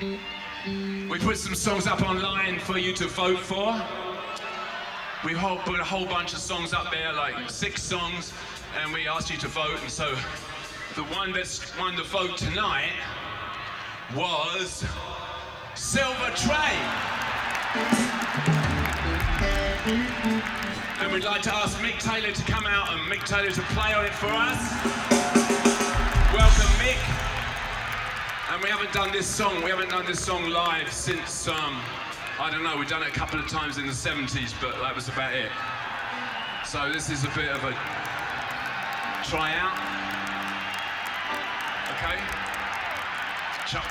We put some songs up online for you to vote for. We put a whole bunch of songs up there, like six songs, and we asked you to vote. And so the one that's won the vote tonight was Silver Train. And we'd like to ask Mick Taylor to come out and Mick Taylor to play on it for us. Haven't done this song, we haven't done this song live since, um, I don't know, we've done it a couple of times in the 70s, but that was about it. So this is a bit of a tryout. Okay? Chuck.